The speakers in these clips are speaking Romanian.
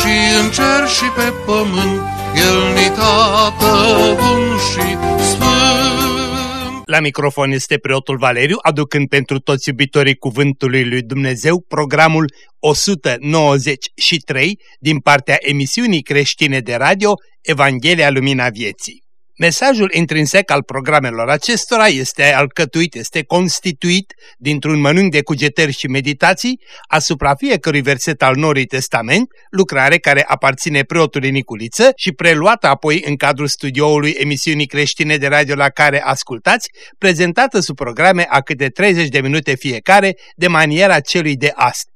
și în cer și pe pământ, El ni tată bun și sfânt. La microfon este preotul Valeriu, aducând pentru toți iubitorii Cuvântului Lui Dumnezeu programul 193 din partea emisiunii creștine de radio Evanghelia Lumina Vieții. Mesajul intrinsec al programelor acestora este alcătuit, este constituit dintr-un mănânc de cugetări și meditații asupra fiecărui verset al Noului Testament, lucrare care aparține preotului Niculiță și preluată apoi în cadrul studioului emisiunii creștine de radio la care ascultați, prezentată sub programe a câte 30 de minute fiecare, de maniera celui de astăzi.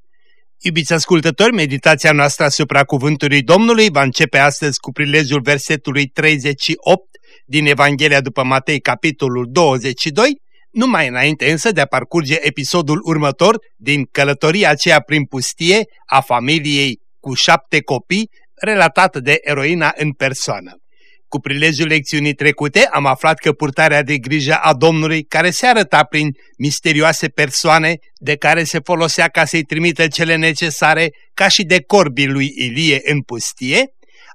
Iubiți ascultători, meditația noastră asupra cuvântului Domnului va începe astăzi cu prilejul versetului 38 din Evanghelia după Matei, capitolul 22, numai înainte însă de a parcurge episodul următor din călătoria aceea prin pustie a familiei cu șapte copii, relatată de eroina în persoană. Cu prilejul lecțiunii trecute am aflat că purtarea de grijă a Domnului, care se arăta prin misterioase persoane de care se folosea ca să-i trimită cele necesare, ca și de corbii lui Ilie în pustie,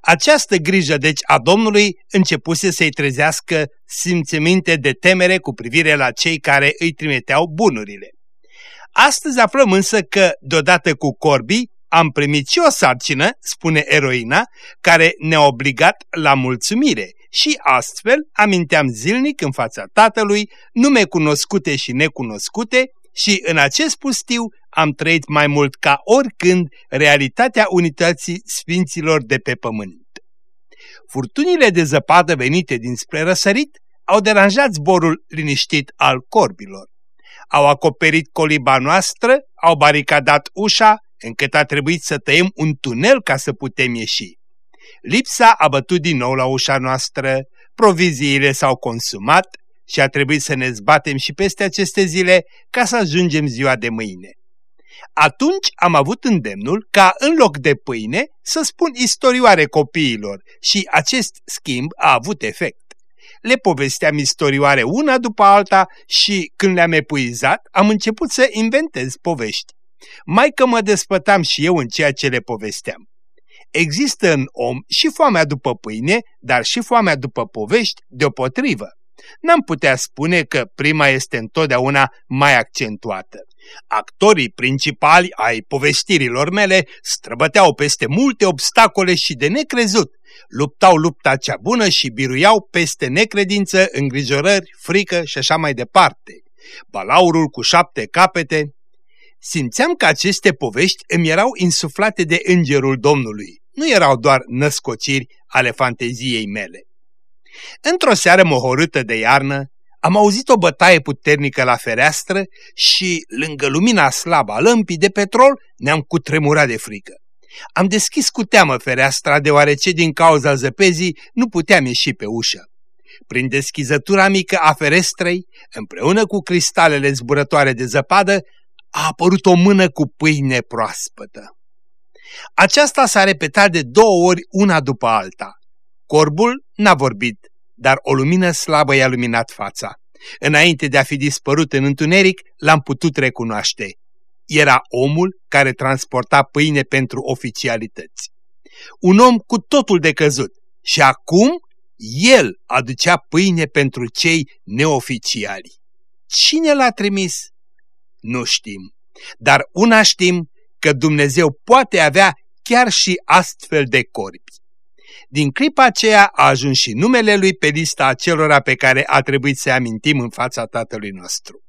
această grijă, deci, a Domnului începuse să-i trezească simțăminte de temere cu privire la cei care îi trimiteau bunurile. Astăzi aflăm însă că, deodată cu corbii, am primit și o sarcină, spune eroina, care ne-a obligat la mulțumire și astfel aminteam zilnic în fața tatălui nume cunoscute și necunoscute și în acest pustiu am trăit mai mult ca oricând realitatea unității sfinților de pe pământ. Furtunile de zăpadă venite dinspre răsărit au deranjat zborul liniștit al corbilor. Au acoperit coliba noastră, au baricadat ușa, încât a trebuit să tăiem un tunel ca să putem ieși. Lipsa a bătut din nou la ușa noastră, proviziile s-au consumat și a trebuit să ne zbatem și peste aceste zile ca să ajungem ziua de mâine. Atunci am avut îndemnul ca în loc de pâine să spun istorioare copiilor și acest schimb a avut efect. Le povesteam istorioare una după alta și când le-am epuizat am început să inventez povești. Mai că mă despătam și eu în ceea ce le povesteam. Există în om și foamea după pâine, dar și foamea după povești deopotrivă. N-am putea spune că prima este întotdeauna mai accentuată. Actorii principali ai povestirilor mele străbăteau peste multe obstacole și de necrezut, luptau lupta cea bună și biruiau peste necredință, îngrijorări, frică și așa mai departe. Balaurul cu șapte capete. Simțeam că aceste povești îmi erau insuflate de îngerul Domnului, nu erau doar născociri ale fanteziei mele. Într-o seară mohorâtă de iarnă, am auzit o bătaie puternică la fereastră și, lângă lumina slabă a lămpii de petrol, ne-am cutremurat de frică. Am deschis cu teamă fereastra deoarece din cauza zăpezii nu puteam ieși pe ușă. Prin deschizătura mică a ferestrei, împreună cu cristalele zburătoare de zăpadă, a apărut o mână cu pâine proaspătă. Aceasta s-a repetat de două ori una după alta. Corbul n-a vorbit, dar o lumină slabă i-a luminat fața. Înainte de a fi dispărut în întuneric, l-am putut recunoaște. Era omul care transporta pâine pentru oficialități. Un om cu totul de căzut și acum el aducea pâine pentru cei neoficiali. Cine l-a trimis? Nu știm, dar una știm că Dumnezeu poate avea chiar și astfel de corpi. Din clipa aceea a ajuns și numele lui pe lista acelora pe care a trebuit să amintim în fața Tatălui nostru.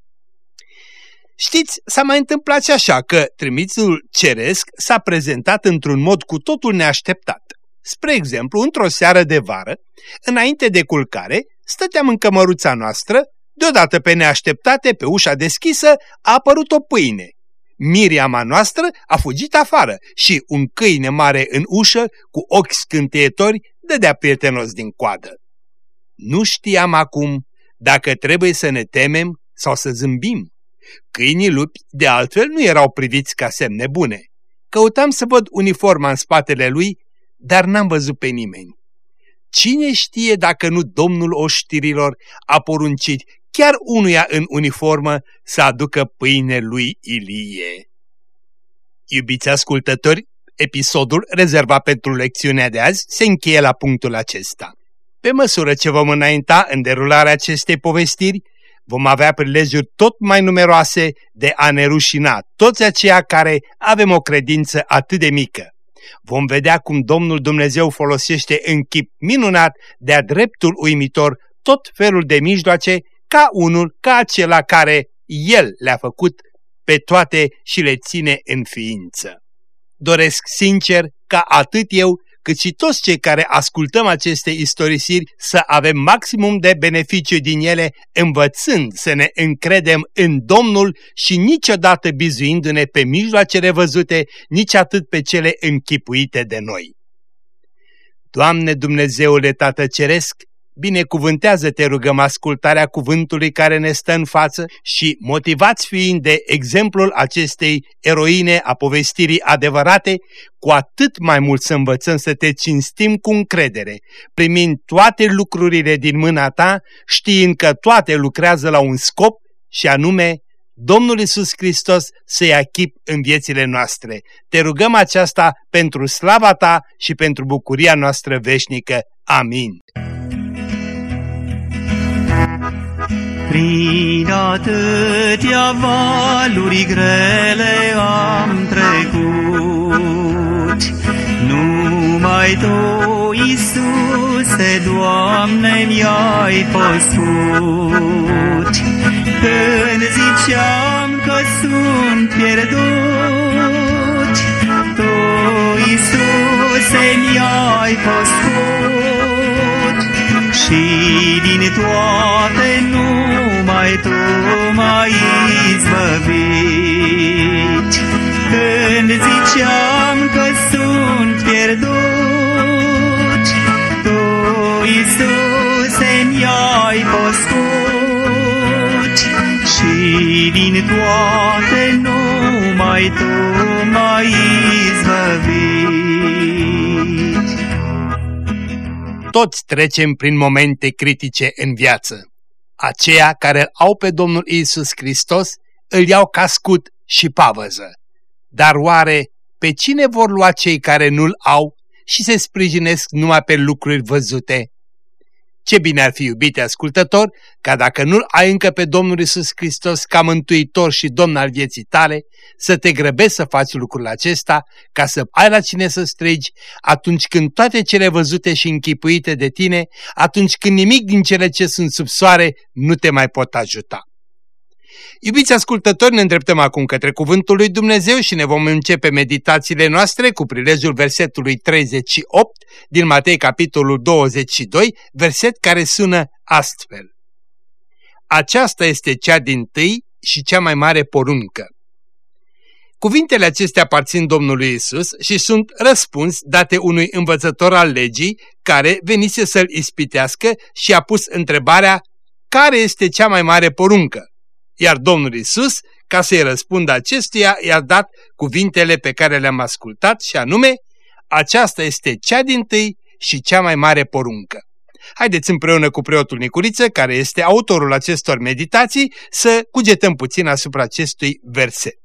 Știți, s-a mai întâmplat și așa că trimițul ceresc s-a prezentat într-un mod cu totul neașteptat. Spre exemplu, într-o seară de vară, înainte de culcare, stăteam în cămăruța noastră, deodată pe neașteptate, pe ușa deschisă, a apărut o pâine. Miriama noastră a fugit afară și un câine mare în ușă, cu ochi scânteitori, dădea prietenos din coadă. Nu știam acum dacă trebuie să ne temem sau să zâmbim. Câinii lupi, de altfel, nu erau priviți ca semne bune. Căutam să văd uniforma în spatele lui, dar n-am văzut pe nimeni. Cine știe dacă nu domnul oștirilor a poruncit chiar unuia în uniformă să aducă pâine lui Ilie? Iubiți ascultători, episodul rezervat pentru lecțiunea de azi se încheie la punctul acesta. Pe măsură ce vom înainta în derularea acestei povestiri, vom avea prilejuri tot mai numeroase de a ne rușina toți aceia care avem o credință atât de mică. Vom vedea cum Domnul Dumnezeu folosește în chip minunat de-a dreptul uimitor tot felul de mijloace ca unul, ca acela care El le-a făcut pe toate și le ține în ființă. Doresc sincer ca atât eu cât și toți cei care ascultăm aceste istorisiri să avem maximum de beneficiu din ele, învățând să ne încredem în Domnul și niciodată bizuindu-ne pe mijloacele văzute, nici atât pe cele închipuite de noi. Doamne Dumnezeule Tată Ceresc, Binecuvântează-te, rugăm, ascultarea cuvântului care ne stă în față și, motivați fiind de exemplul acestei eroine a povestirii adevărate, cu atât mai mult să învățăm să te cinstim cu încredere, primind toate lucrurile din mâna ta, știind că toate lucrează la un scop și anume Domnul Isus Hristos să ia chip în viețile noastre. Te rugăm aceasta pentru slava ta și pentru bucuria noastră veșnică. Amin. Prin atâtea valuri grele am trecut, Numai Tu, Iisuse, Doamne, mi-ai păscut. Când ziceam că sunt pierdut, Tu, Iisuse, mi-ai păscut. Și din toate numai Tu m-ai izbăvit. Când ziceam că sunt pierdut, Tu, Iisuse, mi-ai păscut. Și din toate numai Tu m-ai izbăvit. Toți trecem prin momente critice în viață. Aceia care îl au pe Domnul Isus Hristos îl iau ca scut și pavăză. Dar oare pe cine vor lua cei care nu-l au și se sprijinesc numai pe lucruri văzute? Ce bine ar fi, iubite ascultător, ca dacă nu-L ai încă pe Domnul Isus Hristos ca mântuitor și Domn al vieții tale, să te grăbești să faci lucrul acesta, ca să ai la cine să strigi, atunci când toate cele văzute și închipuite de tine, atunci când nimic din cele ce sunt sub soare nu te mai pot ajuta. Iubiți ascultători, ne îndreptăm acum către Cuvântul lui Dumnezeu și ne vom începe meditațiile noastre cu prilejul versetului 38 din Matei capitolul 22, verset care sună astfel. Aceasta este cea din tâi și cea mai mare poruncă. Cuvintele acestea aparțin Domnului Isus și sunt răspuns date unui învățător al legii care venise să-l ispitească și a pus întrebarea care este cea mai mare poruncă. Iar Domnul Isus, ca să-i răspundă acestuia, i-a dat cuvintele pe care le-am ascultat și anume, aceasta este cea din tâi și cea mai mare poruncă. Haideți împreună cu preotul Nicuriță, care este autorul acestor meditații, să cugetăm puțin asupra acestui verset.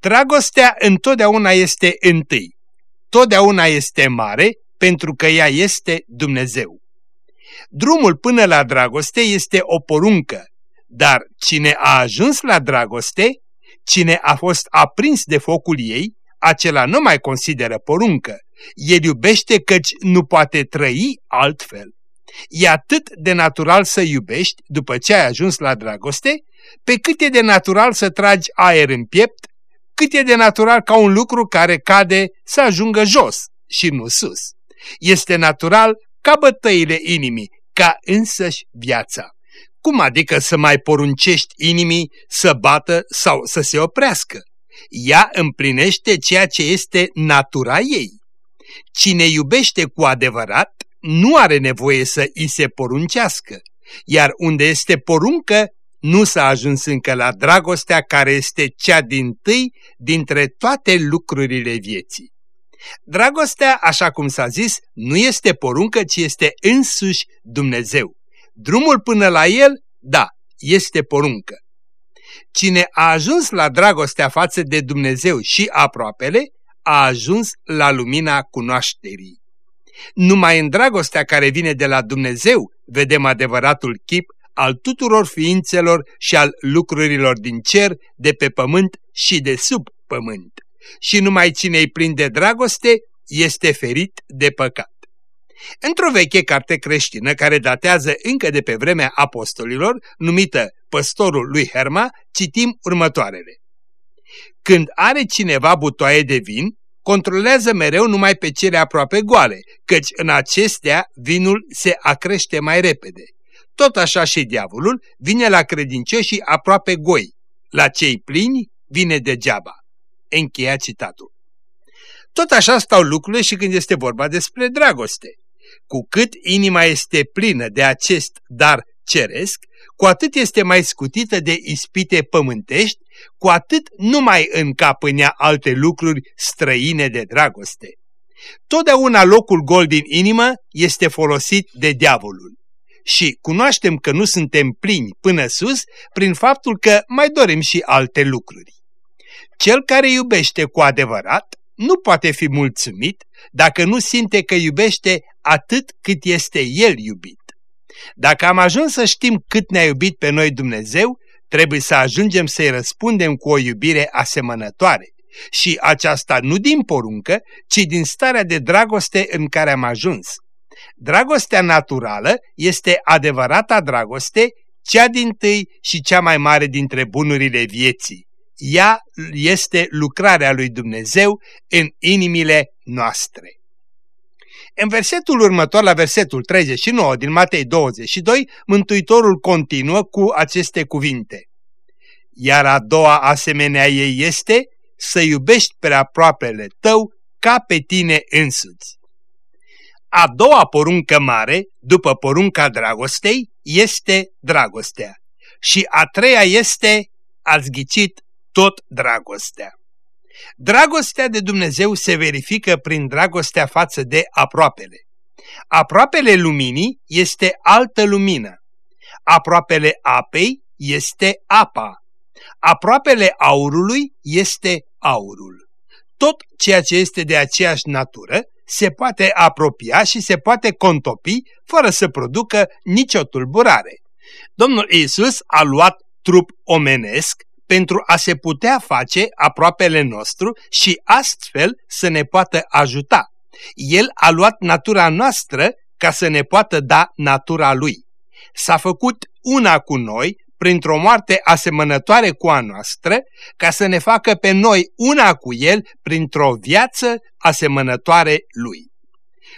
Dragostea întotdeauna este întâi, totdeauna este mare, pentru că ea este Dumnezeu. Drumul până la dragoste este o poruncă, dar cine a ajuns la dragoste, cine a fost aprins de focul ei, acela nu mai consideră poruncă. El iubește căci nu poate trăi altfel. E atât de natural să iubești după ce ai ajuns la dragoste, pe cât e de natural să tragi aer în piept, cât e de natural ca un lucru care cade să ajungă jos și nu sus. Este natural ca bătăile inimii, ca însăși viața. Cum adică să mai poruncești inimii să bată sau să se oprească? Ea împlinește ceea ce este natura ei. Cine iubește cu adevărat nu are nevoie să îi se poruncească, iar unde este poruncă, nu s-a ajuns încă la dragostea care este cea din tâi dintre toate lucrurile vieții. Dragostea, așa cum s-a zis, nu este poruncă, ci este însuși Dumnezeu. Drumul până la el, da, este poruncă. Cine a ajuns la dragostea față de Dumnezeu și aproapele, a ajuns la lumina cunoașterii. Numai în dragostea care vine de la Dumnezeu vedem adevăratul chip al tuturor ființelor și al lucrurilor din cer, de pe pământ și de sub pământ. Și numai cine îi prinde dragoste este ferit de păcat. Într-o veche carte creștină care datează încă de pe vremea apostolilor, numită Păstorul lui Herma, citim următoarele. Când are cineva butoaie de vin, controlează mereu numai pe cele aproape goale, căci în acestea vinul se acrește mai repede. Tot așa și diavolul vine la credincioșii aproape goi, la cei plini vine degeaba. Încheia citatul. Tot așa stau lucrurile și când este vorba despre dragoste. Cu cât inima este plină de acest dar ceresc, cu atât este mai scutită de ispite pământești, cu atât nu mai încap în ea alte lucruri străine de dragoste. Totdeauna locul gol din inimă este folosit de diavolul. Și cunoaștem că nu suntem plini până sus prin faptul că mai dorim și alte lucruri. Cel care iubește cu adevărat nu poate fi mulțumit dacă nu simte că iubește atât cât este el iubit. Dacă am ajuns să știm cât ne-a iubit pe noi Dumnezeu, trebuie să ajungem să-i răspundem cu o iubire asemănătoare. Și aceasta nu din poruncă, ci din starea de dragoste în care am ajuns. Dragostea naturală este adevărata dragoste, cea din tâi și cea mai mare dintre bunurile vieții. Ea este lucrarea lui Dumnezeu în inimile noastre. În versetul următor, la versetul 39 din Matei 22, Mântuitorul continuă cu aceste cuvinte. Iar a doua asemenea ei este să iubești pe aproapele tău ca pe tine însuți. A doua poruncă mare, după porunca dragostei, este dragostea. Și a treia este, ați ghicit, tot dragostea. Dragostea de Dumnezeu se verifică prin dragostea față de aproapele. Aproapele luminii este altă lumină. Aproapele apei este apa. Aproapele aurului este aurul. Tot ceea ce este de aceeași natură se poate apropia și se poate contopi fără să producă nicio tulburare. Domnul Isus a luat trup omenesc pentru a se putea face aproapele nostru și astfel să ne poată ajuta. El a luat natura noastră ca să ne poată da natura Lui. S-a făcut una cu noi printr-o moarte asemănătoare cu a noastră, ca să ne facă pe noi una cu El printr-o viață asemănătoare Lui.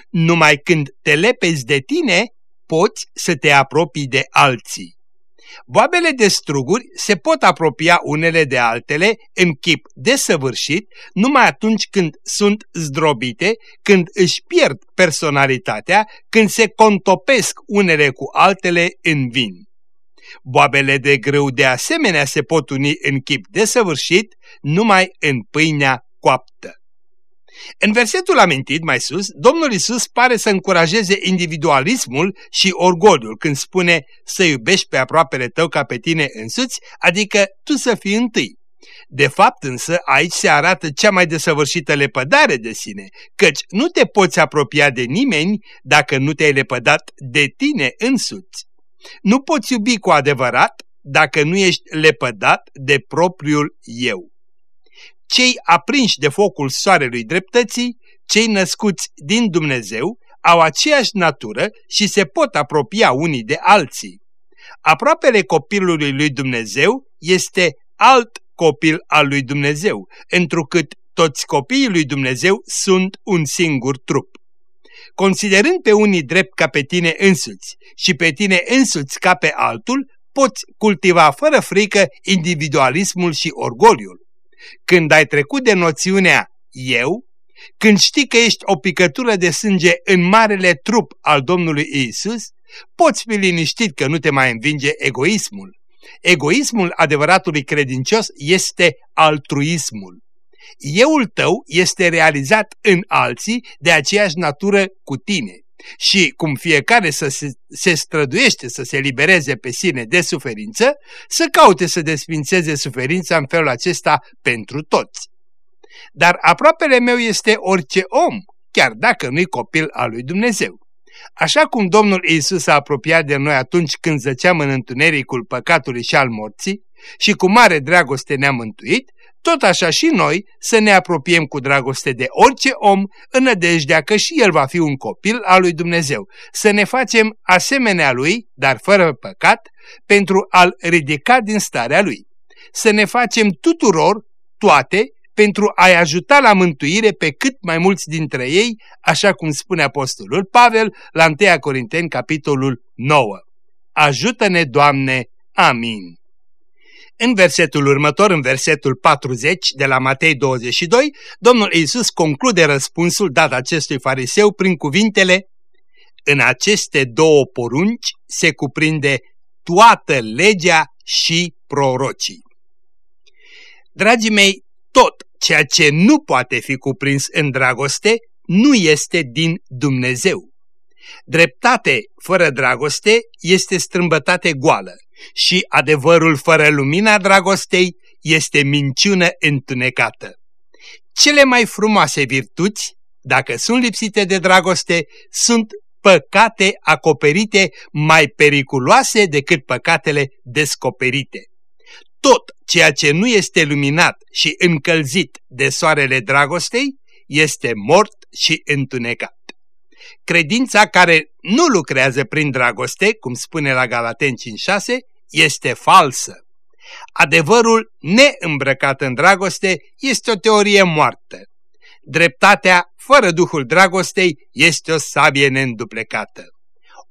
Numai când te lepezi de tine, poți să te apropii de alții. Boabele de struguri se pot apropia unele de altele în chip desăvârșit numai atunci când sunt zdrobite, când își pierd personalitatea, când se contopesc unele cu altele în vin. Boabele de grâu de asemenea se pot uni în chip desăvârșit numai în pâinea coaptă. În versetul amintit mai sus, Domnul Isus pare să încurajeze individualismul și orgoliul când spune să iubești pe aproapele tău ca pe tine însuți, adică tu să fii întâi. De fapt însă aici se arată cea mai desăvârșită lepădare de sine, căci nu te poți apropia de nimeni dacă nu te-ai lepădat de tine însuți. Nu poți iubi cu adevărat dacă nu ești lepădat de propriul eu cei aprinși de focul soarelui dreptății, cei născuți din Dumnezeu, au aceeași natură și se pot apropia unii de alții. Aproapele copilului lui Dumnezeu este alt copil al lui Dumnezeu, întrucât toți copiii lui Dumnezeu sunt un singur trup. Considerând pe unii drept ca pe tine însuți și pe tine însuți ca pe altul, poți cultiva fără frică individualismul și orgoliul. Când ai trecut de noțiunea eu, când știi că ești o picătură de sânge în marele trup al Domnului Isus, poți fi liniștit că nu te mai învinge egoismul. Egoismul adevăratului credincios este altruismul. Euul tău este realizat în alții de aceeași natură cu tine. Și cum fiecare să se, se străduiește să se libereze pe sine de suferință, să caute să desfințeze suferința în felul acesta pentru toți. Dar aproapele meu este orice om, chiar dacă nu-i copil al lui Dumnezeu. Așa cum Domnul Iisus s-a apropiat de noi atunci când zăceam în întunericul păcatului și al morții și cu mare dragoste ne-a mântuit, tot așa și noi să ne apropiem cu dragoste de orice om, în nădejdea că și el va fi un copil al lui Dumnezeu, să ne facem asemenea lui, dar fără păcat, pentru a-l ridica din starea lui. Să ne facem tuturor toate pentru a-i ajuta la mântuire pe cât mai mulți dintre ei, așa cum spune Apostolul Pavel la 1 Corinteni, capitolul 9. Ajută-ne, Doamne! Amin. În versetul următor, în versetul 40 de la Matei 22, Domnul Iisus conclude răspunsul dat acestui fariseu prin cuvintele În aceste două porunci se cuprinde toată legea și prorocii. Dragii mei, tot ceea ce nu poate fi cuprins în dragoste nu este din Dumnezeu. Dreptate fără dragoste este strâmbătate goală și adevărul fără lumina dragostei este minciună întunecată. Cele mai frumoase virtuți, dacă sunt lipsite de dragoste, sunt păcate acoperite mai periculoase decât păcatele descoperite. Tot ceea ce nu este luminat și încălzit de soarele dragostei este mort și întunecat. Credința care nu lucrează prin dragoste, cum spune la Galaten 5.6, este falsă. Adevărul neîmbrăcat în dragoste este o teorie moartă. Dreptatea fără duhul dragostei este o sabie neînduplecată.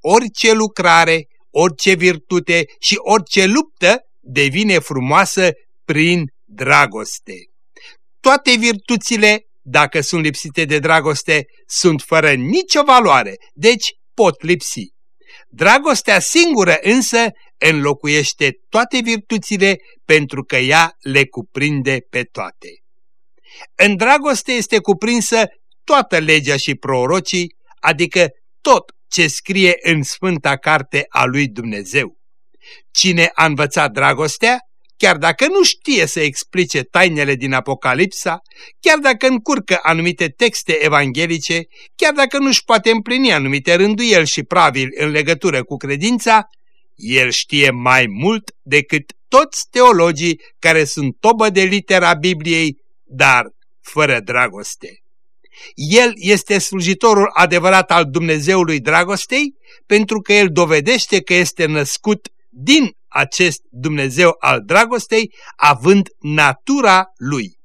Orice lucrare, orice virtute și orice luptă devine frumoasă prin dragoste. Toate virtuțile, dacă sunt lipsite de dragoste, sunt fără nicio valoare, deci pot lipsi. Dragostea singură însă înlocuiește toate virtuțile pentru că ea le cuprinde pe toate. În dragoste este cuprinsă toată legea și prorocii, adică tot ce scrie în Sfânta Carte a lui Dumnezeu. Cine a învățat dragostea, chiar dacă nu știe să explice tainele din Apocalipsa, chiar dacă încurcă anumite texte evanghelice, chiar dacă nu-și poate împlini anumite rânduieli și pravili în legătură cu credința, el știe mai mult decât toți teologii care sunt tobă de litera Bibliei, dar fără dragoste. El este slujitorul adevărat al Dumnezeului dragostei pentru că el dovedește că este născut din acest Dumnezeu al dragostei, având natura lui.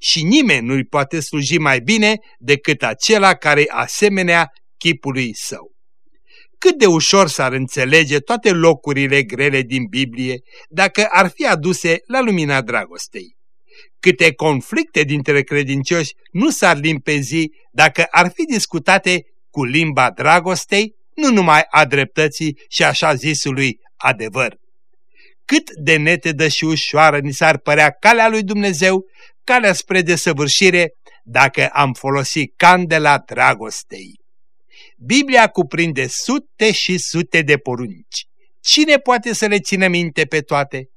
Și nimeni nu-i poate sluji mai bine decât acela care asemenea chipului său. Cât de ușor s-ar înțelege toate locurile grele din Biblie dacă ar fi aduse la lumina dragostei. Câte conflicte dintre credincioși nu s-ar limpezi dacă ar fi discutate cu limba dragostei, nu numai a dreptății și așa zisului adevăr. Cât de netedă și ușoară ni s-ar părea calea lui Dumnezeu, calea spre desăvârșire, dacă am folosit candela dragostei. Biblia cuprinde sute și sute de porunci. Cine poate să le țină minte pe toate?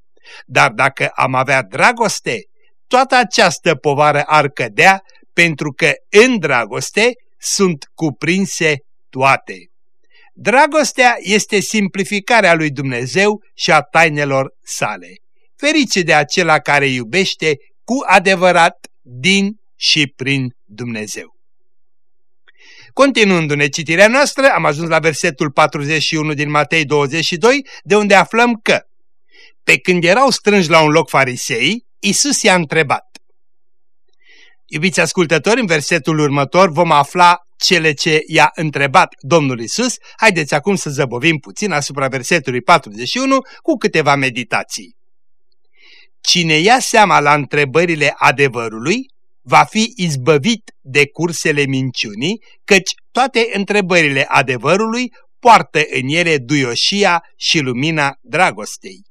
Dar dacă am avea dragoste, toată această povară ar cădea, pentru că în dragoste sunt cuprinse toate. Dragostea este simplificarea lui Dumnezeu și a tainelor sale. Ferice de acela care iubește cu adevărat din și prin Dumnezeu. Continuându-ne citirea noastră, am ajuns la versetul 41 din Matei 22, de unde aflăm că Pe când erau strânși la un loc farisei, Isus i-a întrebat. Iubiți ascultători, în versetul următor vom afla cele ce i-a întrebat Domnul Isus, haideți acum să zăbovim puțin asupra versetului 41 cu câteva meditații. Cine ia seama la întrebările adevărului, va fi izbăvit de cursele minciunii, căci toate întrebările adevărului poartă în ele duioșia și lumina dragostei.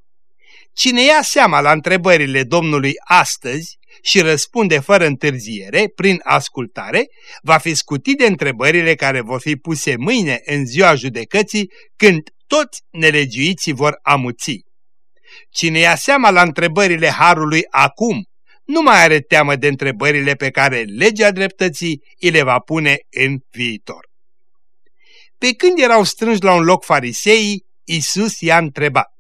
Cine ia seama la întrebările Domnului astăzi și răspunde fără întârziere, prin ascultare, va fi scutit de întrebările care vor fi puse mâine în ziua judecății, când toți nelegiuiții vor amuți. Cine ia seama la întrebările Harului acum, nu mai are teamă de întrebările pe care legea dreptății îi le va pune în viitor. Pe când erau strânși la un loc fariseii, Isus i-a întrebat.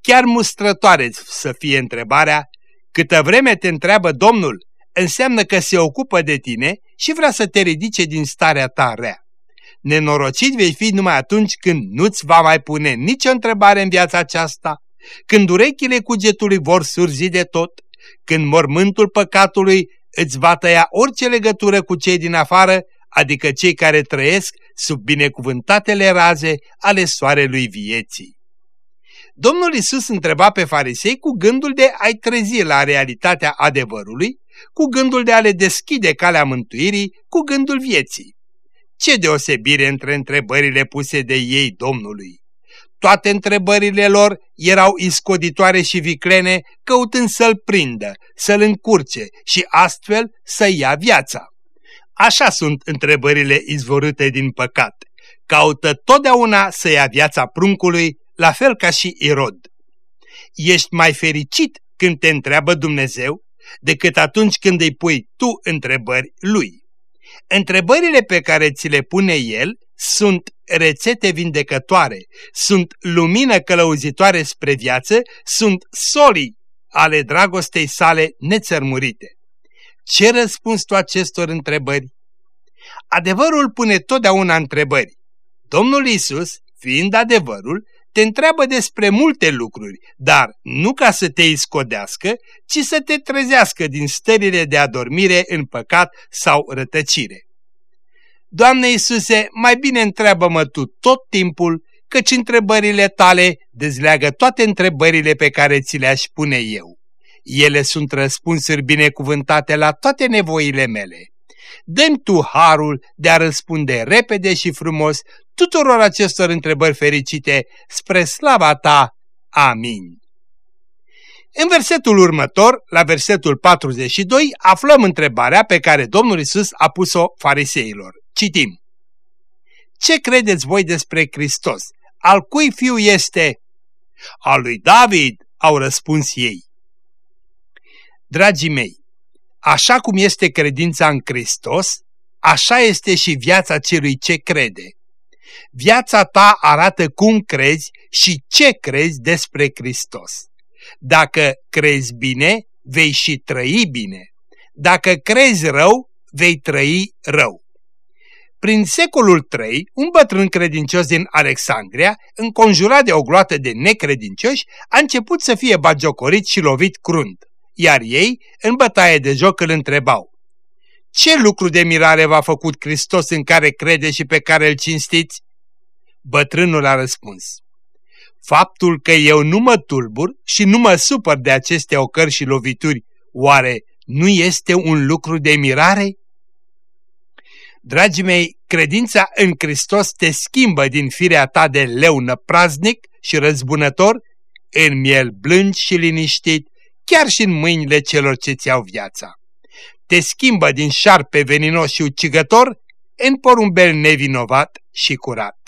Chiar mustrătoare să fie întrebarea, câtă vreme te întreabă Domnul, înseamnă că se ocupă de tine și vrea să te ridice din starea ta rea. Nenorocit vei fi numai atunci când nu-ți va mai pune nicio întrebare în viața aceasta, când urechile cugetului vor surzi de tot, când mormântul păcatului îți va tăia orice legătură cu cei din afară, adică cei care trăiesc sub binecuvântatele raze ale soarelui vieții. Domnul Isus întreba pe farisei cu gândul de a-i trezi la realitatea adevărului, cu gândul de a le deschide calea mântuirii, cu gândul vieții. Ce deosebire între întrebările puse de ei Domnului! Toate întrebările lor erau iscoditoare și viclene, căutând să-l prindă, să-l încurce și astfel să ia viața. Așa sunt întrebările izvorâte din păcat. Caută totdeauna să ia viața pruncului, la fel ca și Irod. Ești mai fericit când te întreabă Dumnezeu decât atunci când îi pui tu întrebări lui. Întrebările pe care ți le pune el sunt rețete vindecătoare, sunt lumină călăuzitoare spre viață, sunt solii ale dragostei sale nețărmurite. Ce răspuns tu acestor întrebări? Adevărul pune totdeauna întrebări. Domnul Isus, fiind adevărul, te întreabă despre multe lucruri, dar nu ca să te iscodească, ci să te trezească din stările de adormire în păcat sau rătăcire. Doamne Iisuse, mai bine întreabă-mă Tu tot timpul, căci întrebările Tale dezleagă toate întrebările pe care ți le-aș pune eu. Ele sunt răspunsuri binecuvântate la toate nevoile mele. Dăm Tu harul de a răspunde repede și frumos tuturor acestor întrebări fericite spre slava Ta. Amin. În versetul următor, la versetul 42, aflăm întrebarea pe care Domnul Isus a pus-o fariseilor. Citim. Ce credeți voi despre Hristos? Al cui fiu este? Al lui David, au răspuns ei. Dragii mei, așa cum este credința în Hristos, așa este și viața celui ce crede. Viața ta arată cum crezi și ce crezi despre Hristos. Dacă crezi bine, vei și trăi bine. Dacă crezi rău, vei trăi rău. Prin secolul III, un bătrân credincios din Alexandria, înconjurat de o gloată de necredincioși, a început să fie bagiocorit și lovit crunt, iar ei, în bătaie de joc, îl întrebau. Ce lucru de mirare v-a făcut Hristos în care crede și pe care îl cinstiți? Bătrânul a răspuns. Faptul că eu nu mă tulbur și nu mă supăr de aceste ocări și lovituri, oare nu este un lucru de mirare? Dragii mei, credința în Hristos te schimbă din firea ta de leună praznic și răzbunător în miel blând și liniștit, chiar și în mâinile celor ce ți-au viața. Te schimbă din șarpe veninos și ucigător în porumbel nevinovat și curat.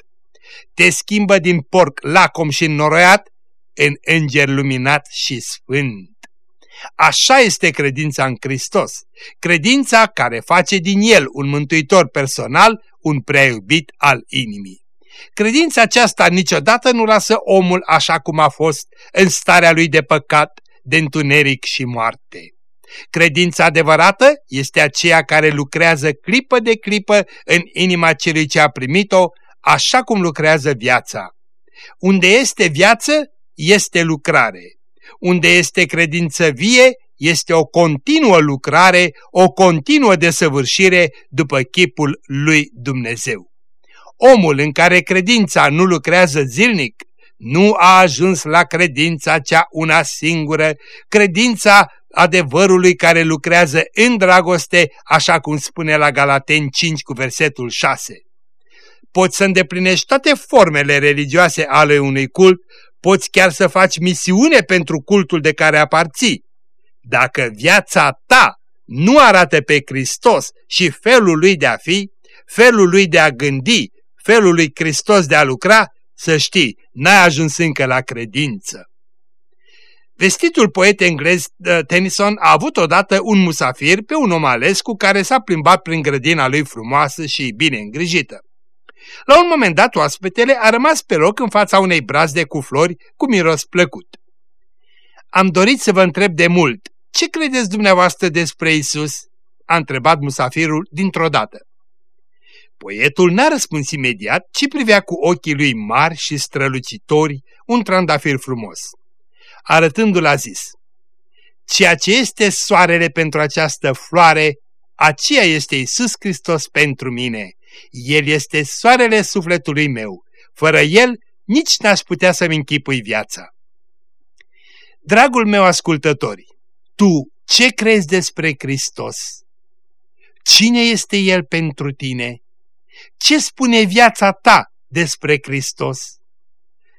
Te schimbă din porc lacom și noroiat în înger luminat și sfânt. Așa este credința în Hristos, credința care face din El un mântuitor personal, un prea iubit al inimii. Credința aceasta niciodată nu lasă omul așa cum a fost, în starea lui de păcat, de întuneric și moarte. Credința adevărată este aceea care lucrează clipă de clipă în inima celui ce a primit-o, așa cum lucrează viața. Unde este viață, este lucrare. Unde este credință vie, este o continuă lucrare, o continuă desăvârșire după chipul lui Dumnezeu. Omul în care credința nu lucrează zilnic, nu a ajuns la credința cea una singură, credința adevărului care lucrează în dragoste, așa cum spune la Galaten 5 cu versetul 6. Poți să îndeplinești toate formele religioase ale unui cult, poți chiar să faci misiune pentru cultul de care aparții. Dacă viața ta nu arată pe Hristos și felul lui de a fi, felul lui de a gândi, felul lui Hristos de a lucra, să știi, n-ai ajuns încă la credință. Vestitul poet englez uh, Tennyson a avut odată un musafir pe un om ales cu care s-a plimbat prin grădina lui frumoasă și bine îngrijită. La un moment dat, oaspetele a rămas pe loc în fața unei brazde cu flori cu miros plăcut. Am dorit să vă întreb de mult, ce credeți dumneavoastră despre Isus? a întrebat musafirul dintr-o dată. Poetul n-a răspuns imediat, ci privea cu ochii lui mari și strălucitori un trandafir frumos. Arătându-l a zis, Ceea ce este soarele pentru această floare, aceea este Isus Hristos pentru mine. El este soarele sufletului meu. Fără El, nici n-aș putea să-mi închipui viața. Dragul meu ascultători, tu ce crezi despre Hristos? Cine este El pentru tine? Ce spune viața ta despre Hristos?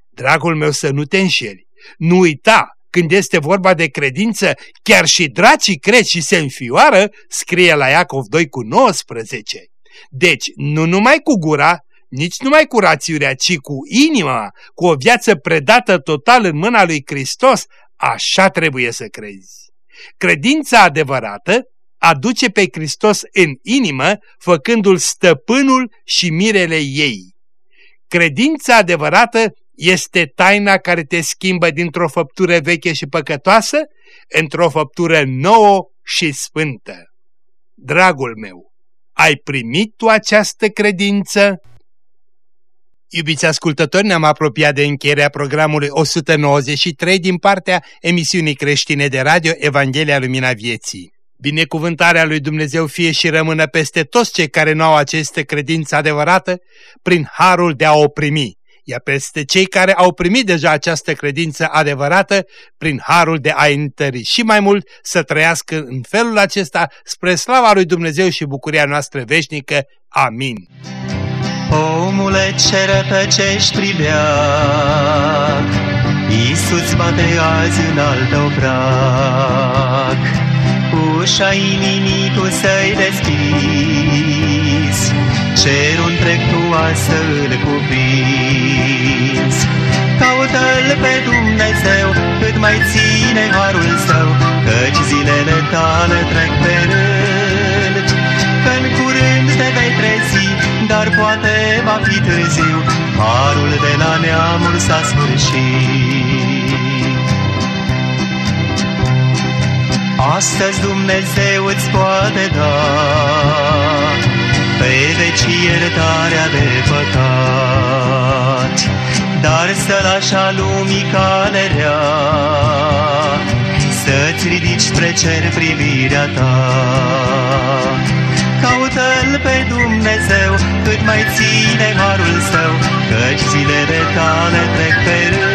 Dragul meu să nu te înșeli, nu uita, când este vorba de credință, chiar și dracii cred și se înfioară, scrie la Iacov 2 cu 19. Deci, nu numai cu gura, nici numai cu rațiunea, ci cu inima, cu o viață predată total în mâna lui Hristos, așa trebuie să crezi. Credința adevărată aduce pe Hristos în inimă, făcându-l stăpânul și mirele ei. Credința adevărată este taina care te schimbă dintr-o făptură veche și păcătoasă într-o făptură nouă și sfântă. Dragul meu, ai primit tu această credință? Iubiți ascultători, ne-am apropiat de încheierea programului 193 din partea emisiunii creștine de radio Evanghelia Lumina Vieții. Binecuvântarea lui Dumnezeu fie și rămână peste toți cei care nu au aceste credință adevărată prin harul de a o primi, iar peste cei care au primit deja această credință adevărată prin harul de a întări și mai mult să trăiască în felul acesta spre slava lui Dumnezeu și bucuria noastră veșnică. Amin. Omule ce rătăcești pribeac, Iisus bate azi în alt obrac. Ușa inimii tu să-i deschizi, Cerul întreg tu să-l cuprinzi. Caută-L pe Dumnezeu cât mai ține harul său, Căci zilele tale trec pe rând. Că-n curând te vei trezi, dar poate va fi târziu, Harul de la neamul s-a sfârșit. Astăzi Dumnezeu îți poate da pe veci iertarea de păcat, dar să lași a lumii calerea, să-ți ridici spre cer privirea ta. Caută-L pe Dumnezeu cât mai ține harul său, căci zilele tale trec pe rând.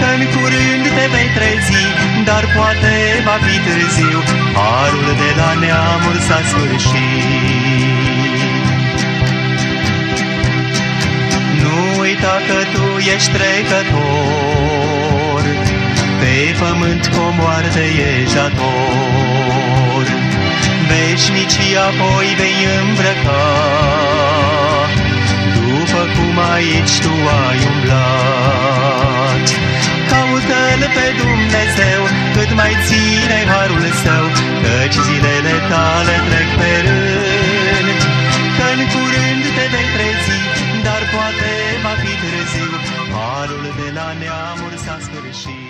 În curând te vei trezi, dar poate va fi târziu, harul de la neamul s-a sfârșit. Nu uita că tu ești trecător, pe pământ cu moarte ești dator. Veșnicii apoi vei îmbrăca, după cum aici tu ai umblat. Caută-L pe Dumnezeu, cât mai ține harul său, căci zilele tale trec pe rând. Că-n curând te vei trezi, dar poate va fi târziu, harul de la neamuri s-a sfârșit.